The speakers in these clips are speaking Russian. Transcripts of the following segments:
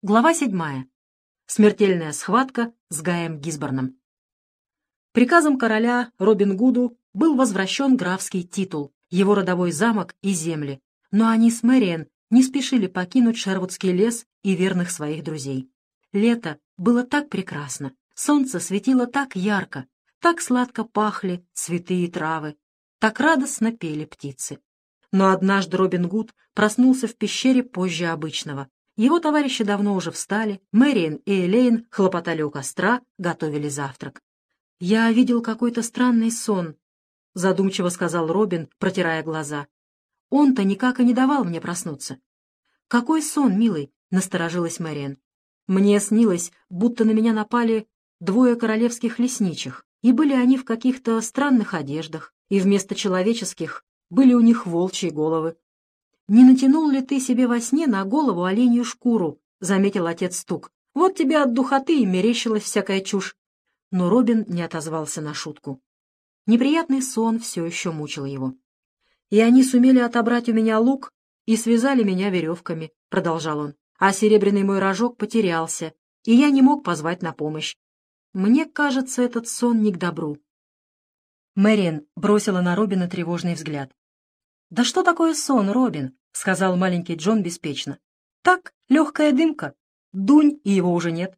Глава седьмая. Смертельная схватка с Гаем Гизборном. Приказом короля Робин Гуду был возвращен графский титул, его родовой замок и земли, но они с Мэриэн не спешили покинуть Шервудский лес и верных своих друзей. Лето было так прекрасно, солнце светило так ярко, так сладко пахли цветы и травы, так радостно пели птицы. Но однажды Робин Гуд проснулся в пещере позже обычного. Его товарищи давно уже встали, Мэриэн и Элейн хлопотали у костра, готовили завтрак. «Я видел какой-то странный сон», — задумчиво сказал Робин, протирая глаза. «Он-то никак и не давал мне проснуться». «Какой сон, милый?» — насторожилась Мэриэн. «Мне снилось, будто на меня напали двое королевских лесничих, и были они в каких-то странных одеждах, и вместо человеческих были у них волчьи головы. «Не натянул ли ты себе во сне на голову оленью шкуру?» — заметил отец Стук. «Вот тебе от духоты и мерещилась всякая чушь». Но Робин не отозвался на шутку. Неприятный сон все еще мучил его. «И они сумели отобрать у меня лук и связали меня веревками», — продолжал он. «А серебряный мой рожок потерялся, и я не мог позвать на помощь. Мне кажется, этот сон не к добру». Мэриан бросила на Робина тревожный взгляд. «Да что такое сон, Робин?» — сказал маленький Джон беспечно. «Так, легкая дымка. Дунь, и его уже нет.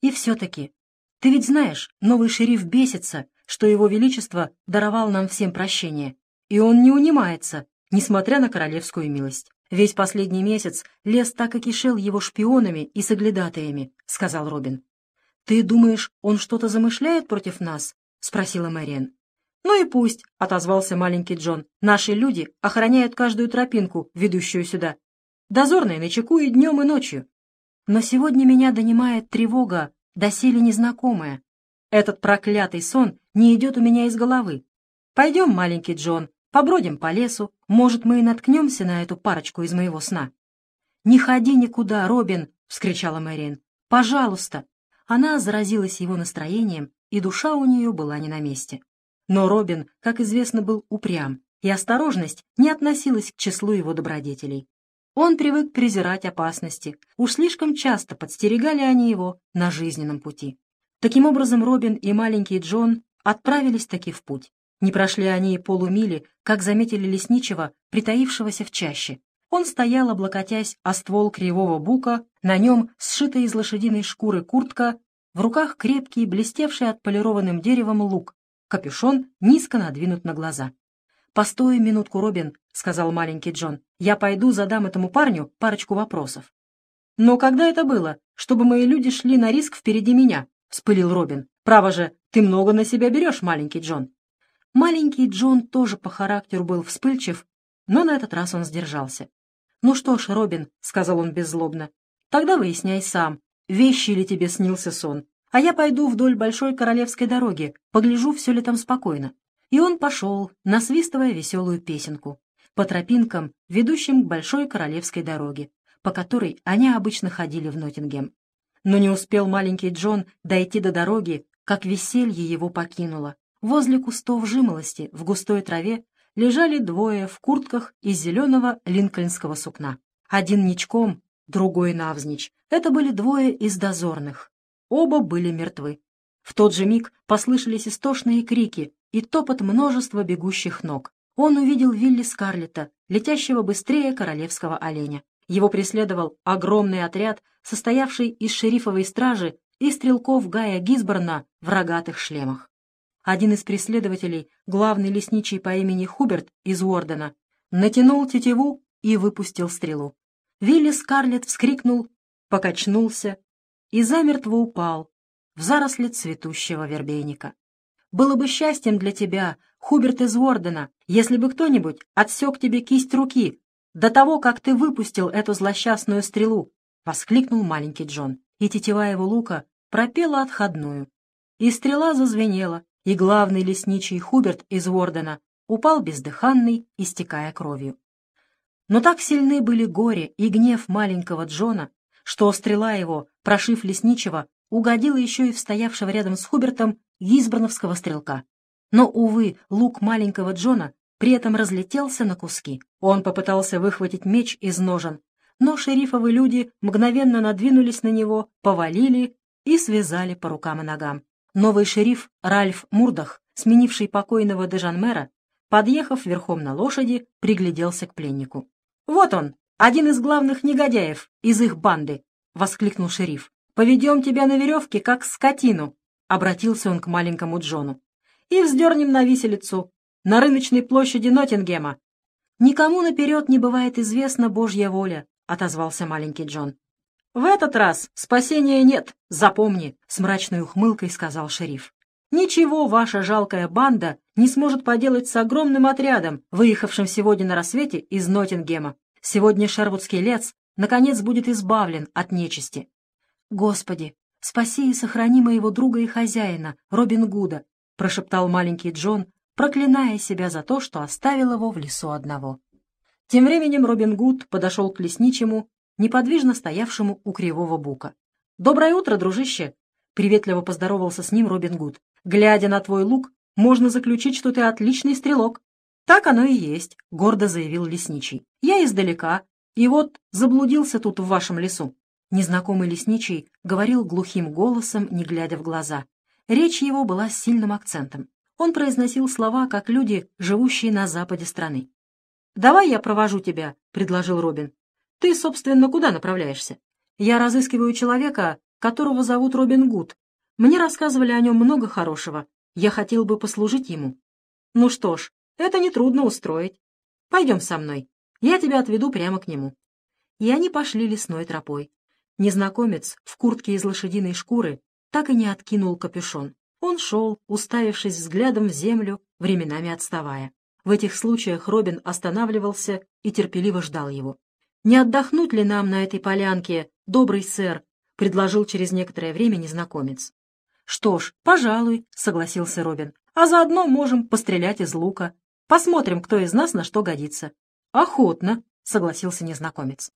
И все-таки, ты ведь знаешь, новый шериф бесится, что его величество даровал нам всем прощение, и он не унимается, несмотря на королевскую милость. Весь последний месяц лес так и кишел его шпионами и соглядатаями», — сказал Робин. «Ты думаешь, он что-то замышляет против нас?» — спросила Мэриэн. «Ну и пусть», — отозвался маленький Джон. «Наши люди охраняют каждую тропинку, ведущую сюда. Дозорные начеку и днем, и ночью. Но сегодня меня донимает тревога, доселе незнакомая. Этот проклятый сон не идет у меня из головы. Пойдем, маленький Джон, побродим по лесу, может, мы и наткнемся на эту парочку из моего сна». «Не ходи никуда, Робин!» — вскричала Мэриэн. «Пожалуйста!» Она заразилась его настроением, и душа у нее была не на месте. Но Робин, как известно, был упрям, и осторожность не относилась к числу его добродетелей. Он привык презирать опасности, уж слишком часто подстерегали они его на жизненном пути. Таким образом, Робин и маленький Джон отправились таки в путь. Не прошли они и полумили, как заметили лесничего, притаившегося в чаще. Он стоял, облокотясь о ствол кривого бука, на нем сшитая из лошадиной шкуры куртка, в руках крепкий, блестевший отполированным деревом лук, Капюшон низко надвинут на глаза. «Постой минутку, Робин», — сказал маленький Джон. «Я пойду задам этому парню парочку вопросов». «Но когда это было, чтобы мои люди шли на риск впереди меня?» — вспылил Робин. «Право же, ты много на себя берешь, маленький Джон». Маленький Джон тоже по характеру был вспыльчив, но на этот раз он сдержался. «Ну что ж, Робин», — сказал он беззлобно, — «тогда выясняй сам, вещи ли тебе снился сон а я пойду вдоль большой королевской дороги, погляжу, все ли там спокойно. И он пошел, насвистывая веселую песенку, по тропинкам, ведущим к большой королевской дороге, по которой они обычно ходили в Ноттингем. Но не успел маленький Джон дойти до дороги, как веселье его покинуло. Возле кустов жимолости в густой траве лежали двое в куртках из зеленого линкольнского сукна. Один ничком, другой навзничь. Это были двое из дозорных, Оба были мертвы. В тот же миг послышались истошные крики и топот множества бегущих ног. Он увидел Вилли Скарлетта, летящего быстрее королевского оленя. Его преследовал огромный отряд, состоявший из шерифовой стражи и стрелков Гая Гизборна в рогатых шлемах. Один из преследователей, главный лесничий по имени Хуберт из Уордена, натянул тетиву и выпустил стрелу. Вилли Скарлетт вскрикнул, покачнулся и замертво упал в заросли цветущего вербейника. Было бы счастьем для тебя, Хуберт из Вордена, если бы кто-нибудь отсек тебе кисть руки до того, как ты выпустил эту злосчастную стрелу, — воскликнул маленький Джон, и тетива его лука пропела отходную. И стрела зазвенела, и главный лесничий Хуберт из Вордена упал бездыханный, истекая кровью. Но так сильны были горе и гнев маленького Джона, что стрела его, прошив лесничего, угодила еще и в стоявшего рядом с Хубертом гизборновского стрелка. Но, увы, лук маленького Джона при этом разлетелся на куски. Он попытался выхватить меч из ножен, но шерифовы люди мгновенно надвинулись на него, повалили и связали по рукам и ногам. Новый шериф Ральф Мурдах, сменивший покойного Дежанмера, подъехав верхом на лошади, пригляделся к пленнику. «Вот он, один из главных негодяев из их банды!» — воскликнул шериф. «Поведем тебя на веревке, как скотину!» — обратился он к маленькому Джону. «И вздернем на виселицу, на рыночной площади Ноттингема». «Никому наперед не бывает известна Божья воля», — отозвался маленький Джон. «В этот раз спасения нет, запомни», — с мрачной ухмылкой сказал шериф. «Ничего ваша жалкая банда не сможет поделать с огромным отрядом, выехавшим сегодня на рассвете из Ноттингема. Сегодня Шервудский лес наконец будет избавлен от нечисти. Господи, спаси и сохрани моего друга и хозяина, Робин Гуда, прошептал маленький Джон, проклиная себя за то, что оставил его в лесу одного. Тем временем Робин Гуд подошел к лесничему, неподвижно стоявшему у кривого бука. «Доброе утро, дружище!» — приветливо поздоровался с ним Робин Гуд. «Глядя на твой лук, можно заключить, что ты отличный стрелок. «Так оно и есть», — гордо заявил лесничий. «Я издалека, и вот заблудился тут в вашем лесу». Незнакомый лесничий говорил глухим голосом, не глядя в глаза. Речь его была с сильным акцентом. Он произносил слова, как люди, живущие на западе страны. «Давай я провожу тебя», — предложил Робин. «Ты, собственно, куда направляешься?» «Я разыскиваю человека, которого зовут Робин Гуд. Мне рассказывали о нем много хорошего. Я хотел бы послужить ему». «Ну что ж, это нетрудно устроить. Пойдем со мной. Я тебя отведу прямо к нему». И они пошли лесной тропой. Незнакомец в куртке из лошадиной шкуры так и не откинул капюшон. Он шел, уставившись взглядом в землю, временами отставая. В этих случаях Робин останавливался и терпеливо ждал его. «Не отдохнуть ли нам на этой полянке, добрый сэр?» — предложил через некоторое время незнакомец. «Что ж, пожалуй», — согласился Робин. «А заодно можем пострелять из лука. Посмотрим, кто из нас на что годится». «Охотно», — согласился незнакомец.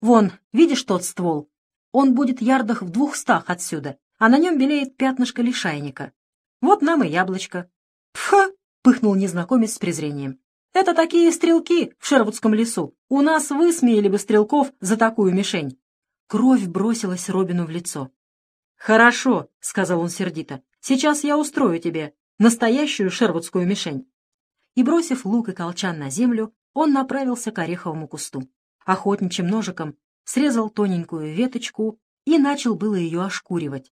«Вон, видишь тот ствол? Он будет ярдах в двухстах отсюда, а на нем белеет пятнышко лишайника. Вот нам и яблочко». «Пфа!» — пыхнул незнакомец с презрением. «Это такие стрелки в Шервудском лесу. У нас высмеяли бы стрелков за такую мишень». Кровь бросилась Робину в лицо. «Хорошо», — сказал он сердито. «Сейчас я устрою тебе настоящую шервудскую мишень» и, бросив лук и колчан на землю, он направился к ореховому кусту. Охотничьим ножиком срезал тоненькую веточку и начал было ее ошкуривать.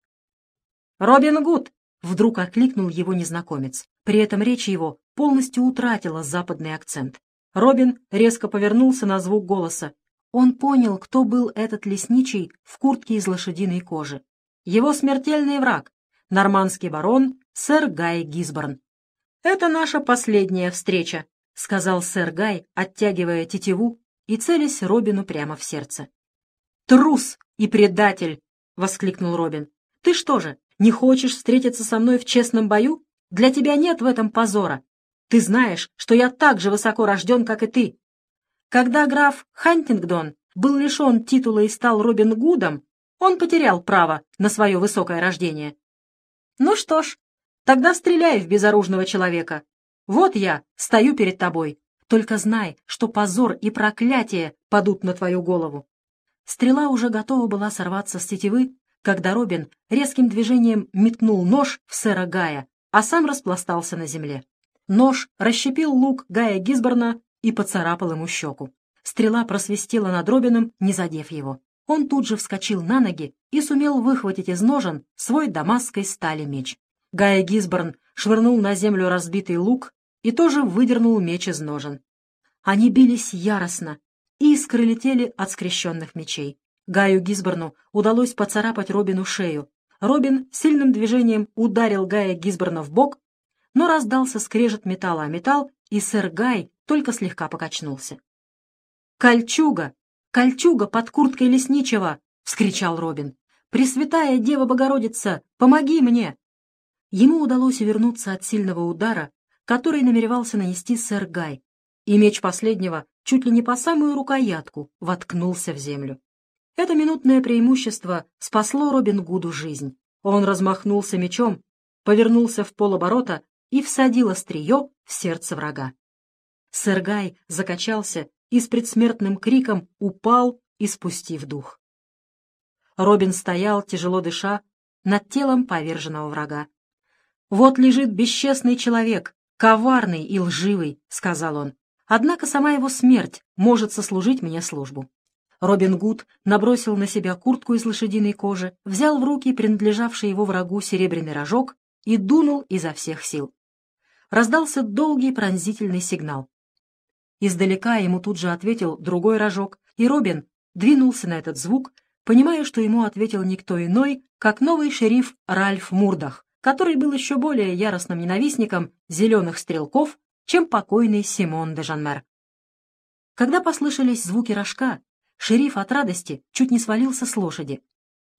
«Робин Гуд!» — вдруг окликнул его незнакомец. При этом речь его полностью утратила западный акцент. Робин резко повернулся на звук голоса. Он понял, кто был этот лесничий в куртке из лошадиной кожи. Его смертельный враг — нормандский барон сэр Гай Гисборн. «Это наша последняя встреча», — сказал сэр Гай, оттягивая тетиву и целясь Робину прямо в сердце. «Трус и предатель!» — воскликнул Робин. «Ты что же, не хочешь встретиться со мной в честном бою? Для тебя нет в этом позора. Ты знаешь, что я так же высоко рожден, как и ты. Когда граф Хантингдон был лишен титула и стал Робин Гудом, он потерял право на свое высокое рождение. Ну что ж, Тогда стреляй в безоружного человека. Вот я, стою перед тобой. Только знай, что позор и проклятие падут на твою голову. Стрела уже готова была сорваться с тетивы, когда Робин резким движением метнул нож в сэра Гая, а сам распластался на земле. Нож расщепил лук Гая Гизборна и поцарапал ему щеку. Стрела просвистела над Робином, не задев его. Он тут же вскочил на ноги и сумел выхватить из ножен свой дамасской стали меч. Гая Гисборн швырнул на землю разбитый лук и тоже выдернул меч из ножен. Они бились яростно, и искры летели от скрещенных мечей. Гаю Гисборну удалось поцарапать Робину шею. Робин сильным движением ударил Гая Гисборна в бок, но раздался скрежет металла о металл, и сэр Гай только слегка покачнулся. «Кольчуга! Кольчуга под курткой лесничего!» — вскричал Робин. «Пресвятая Дева Богородица, помоги мне!» Ему удалось вернуться от сильного удара, который намеревался нанести сэр Гай, и меч последнего чуть ли не по самую рукоятку воткнулся в землю. Это минутное преимущество спасло Робин Гуду жизнь. Он размахнулся мечом, повернулся в полоборота и всадил острие в сердце врага. Сэр Гай закачался и с предсмертным криком упал, испустив дух. Робин стоял, тяжело дыша, над телом поверженного врага. «Вот лежит бесчестный человек, коварный и лживый», — сказал он. «Однако сама его смерть может сослужить мне службу». Робин Гуд набросил на себя куртку из лошадиной кожи, взял в руки принадлежавший его врагу серебряный рожок и дунул изо всех сил. Раздался долгий пронзительный сигнал. Издалека ему тут же ответил другой рожок, и Робин двинулся на этот звук, понимая, что ему ответил никто иной, как новый шериф Ральф Мурдах, который был еще более яростным ненавистником зеленых стрелков, чем покойный Симон де Жанмер. Когда послышались звуки рожка, шериф от радости чуть не свалился с лошади.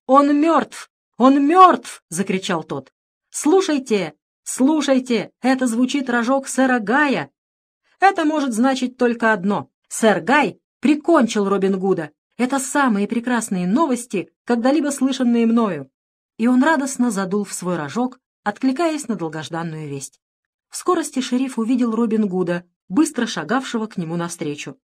«Он мертв! Он мертв!» — закричал тот. «Слушайте! Слушайте! Это звучит рожок сэра Гая! Это может значить только одно. Сэр Гай прикончил Робин Гуда. Это самые прекрасные новости, когда-либо слышанные мною. И он радостно задул в свой рожок, откликаясь на долгожданную весть. В скорости шериф увидел Робин Гуда, быстро шагавшего к нему навстречу.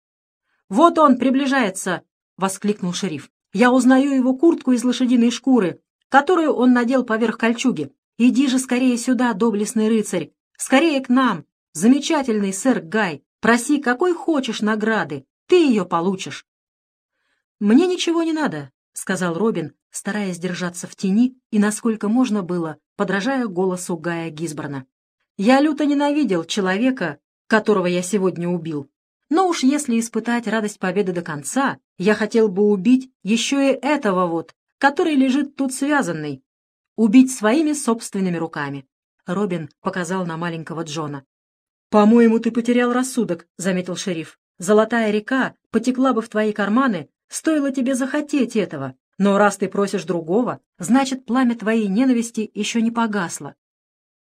«Вот он приближается!» — воскликнул шериф. «Я узнаю его куртку из лошадиной шкуры, которую он надел поверх кольчуги. Иди же скорее сюда, доблестный рыцарь! Скорее к нам! Замечательный сэр Гай, проси какой хочешь награды, ты ее получишь. Мне ничего не надо, сказал Робин, стараясь держаться в тени и, насколько можно было, подражая голосу Гая Гизборна. Я люто ненавидел человека, которого я сегодня убил. Но уж если испытать радость победы до конца, я хотел бы убить еще и этого вот, который лежит тут связанный. Убить своими собственными руками. Робин показал на маленького Джона. «По-моему, ты потерял рассудок», — заметил шериф. «Золотая река потекла бы в твои карманы, стоило тебе захотеть этого. Но раз ты просишь другого, значит, пламя твоей ненависти еще не погасло.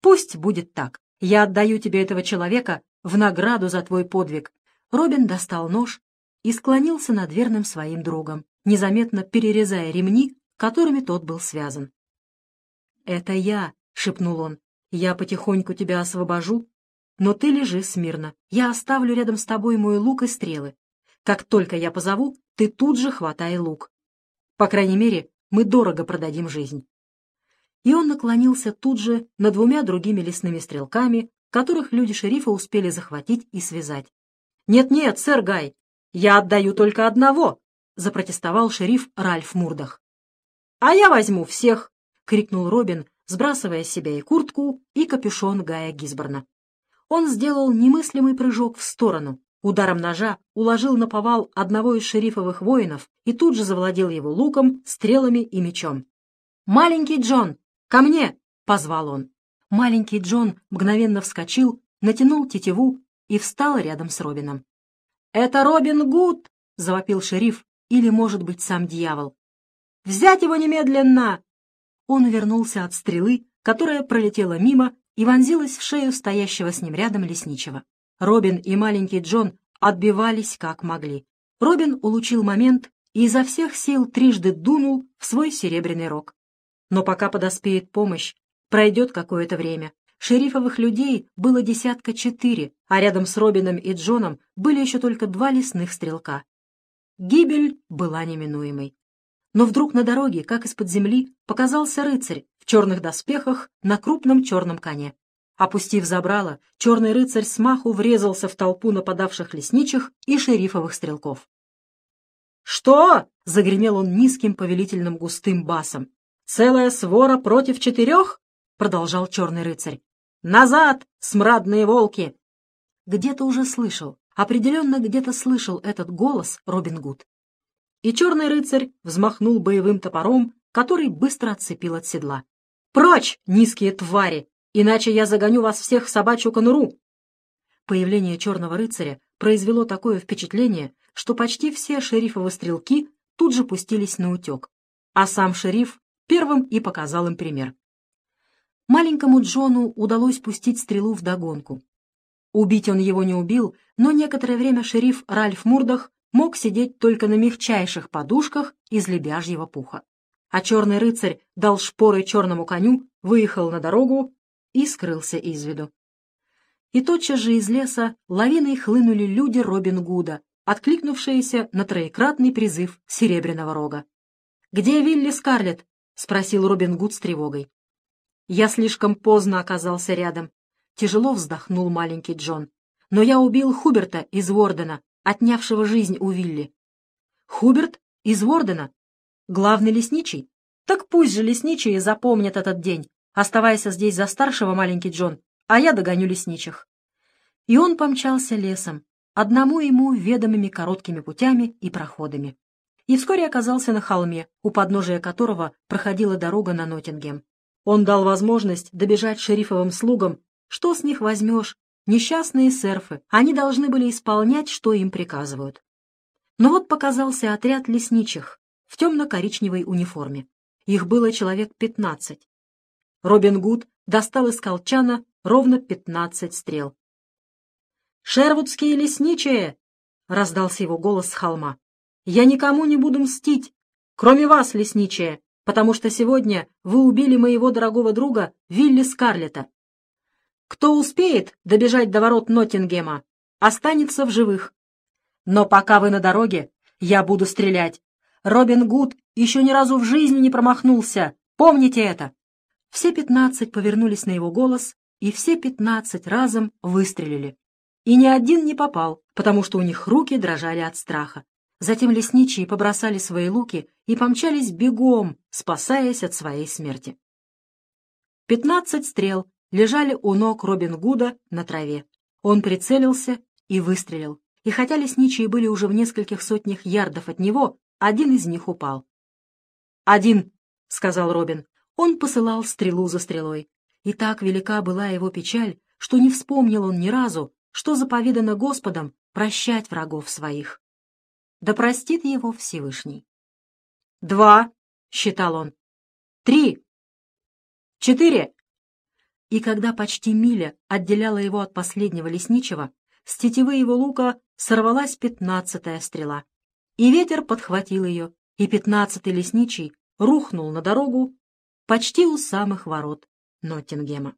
Пусть будет так. Я отдаю тебе этого человека в награду за твой подвиг». Робин достал нож и склонился над верным своим другом, незаметно перерезая ремни, которыми тот был связан. «Это я», — шепнул он. «Я потихоньку тебя освобожу но ты лежи смирно. Я оставлю рядом с тобой мой лук и стрелы. Как только я позову, ты тут же хватай лук. По крайней мере, мы дорого продадим жизнь. И он наклонился тут же над двумя другими лесными стрелками, которых люди шерифа успели захватить и связать. «Нет-нет, сэр Гай, я отдаю только одного!» — запротестовал шериф Ральф Мурдах. «А я возьму всех!» — крикнул Робин, сбрасывая с себя и куртку, и капюшон Гая Гизборна он сделал немыслимый прыжок в сторону, ударом ножа уложил на повал одного из шерифовых воинов и тут же завладел его луком, стрелами и мечом. «Маленький Джон, ко мне!» — позвал он. Маленький Джон мгновенно вскочил, натянул тетиву и встал рядом с Робином. «Это Робин Гуд!» — завопил шериф, или, может быть, сам дьявол. «Взять его немедленно!» Он вернулся от стрелы, которая пролетела мимо и вонзилась в шею стоящего с ним рядом лесничего. Робин и маленький Джон отбивались как могли. Робин улучил момент и изо всех сил трижды дунул в свой серебряный рог. Но пока подоспеет помощь, пройдет какое-то время. Шерифовых людей было десятка четыре, а рядом с Робином и Джоном были еще только два лесных стрелка. Гибель была неминуемой. Но вдруг на дороге, как из-под земли, показался рыцарь в черных доспехах на крупном черном коне. Опустив забрало, черный рыцарь смаху врезался в толпу нападавших лесничих и шерифовых стрелков. «Что?» — загремел он низким повелительным густым басом. «Целая свора против четырех?» — продолжал черный рыцарь. «Назад, смрадные волки!» Где-то уже слышал, определенно где-то слышал этот голос Робин Гуд и черный рыцарь взмахнул боевым топором, который быстро отцепил от седла. «Прочь, низкие твари, иначе я загоню вас всех в собачью конуру!» Появление черного рыцаря произвело такое впечатление, что почти все шерифовы стрелки тут же пустились на утек, а сам шериф первым и показал им пример. Маленькому Джону удалось пустить стрелу в догонку. Убить он его не убил, но некоторое время шериф Ральф Мурдах мог сидеть только на мягчайших подушках из лебяжьего пуха. А черный рыцарь дал шпоры черному коню, выехал на дорогу и скрылся из виду. И тотчас же из леса лавиной хлынули люди Робин Гуда, откликнувшаяся на троекратный призыв Серебряного Рога. «Где Вилли Скарлетт?» — спросил Робин Гуд с тревогой. «Я слишком поздно оказался рядом», — тяжело вздохнул маленький Джон. «Но я убил Хуберта из Вордена, отнявшего жизнь у Вилли». «Хуберт? Из Вордена? Главный лесничий? Так пусть же лесничие запомнят этот день. Оставайся здесь за старшего, маленький Джон, а я догоню лесничих». И он помчался лесом, одному ему ведомыми короткими путями и проходами. И вскоре оказался на холме, у подножия которого проходила дорога на Ноттингем. Он дал возможность добежать шерифовым слугам. Что с них возьмешь? Несчастные серфы. Они должны были исполнять, что им приказывают. Но вот показался отряд лесничих в темно-коричневой униформе. Их было человек пятнадцать. Робин Гуд достал из колчана ровно пятнадцать стрел. «Шервудские лесничие!» — раздался его голос с холма. «Я никому не буду мстить, кроме вас, лесничие, потому что сегодня вы убили моего дорогого друга Вилли Скарлета. Кто успеет добежать до ворот Ноттингема, останется в живых. Но пока вы на дороге, я буду стрелять. Робин Гуд еще ни разу в жизни не промахнулся. Помните это!» Все пятнадцать повернулись на его голос, и все пятнадцать разом выстрелили. И ни один не попал, потому что у них руки дрожали от страха. Затем лесничие побросали свои луки и помчались бегом, спасаясь от своей смерти. Пятнадцать стрел лежали у ног Робин Гуда на траве. Он прицелился и выстрелил. И хотя лесничие были уже в нескольких сотнях ярдов от него, один из них упал. «Один», — сказал Робин. Он посылал стрелу за стрелой. И так велика была его печаль, что не вспомнил он ни разу, что заповедано Господом прощать врагов своих да простит его Всевышний. «Два», — считал он, — «три, четыре». И когда почти миля отделяла его от последнего лесничего, с тетивы его лука сорвалась пятнадцатая стрела. И ветер подхватил ее, и пятнадцатый лесничий рухнул на дорогу почти у самых ворот Ноттингема.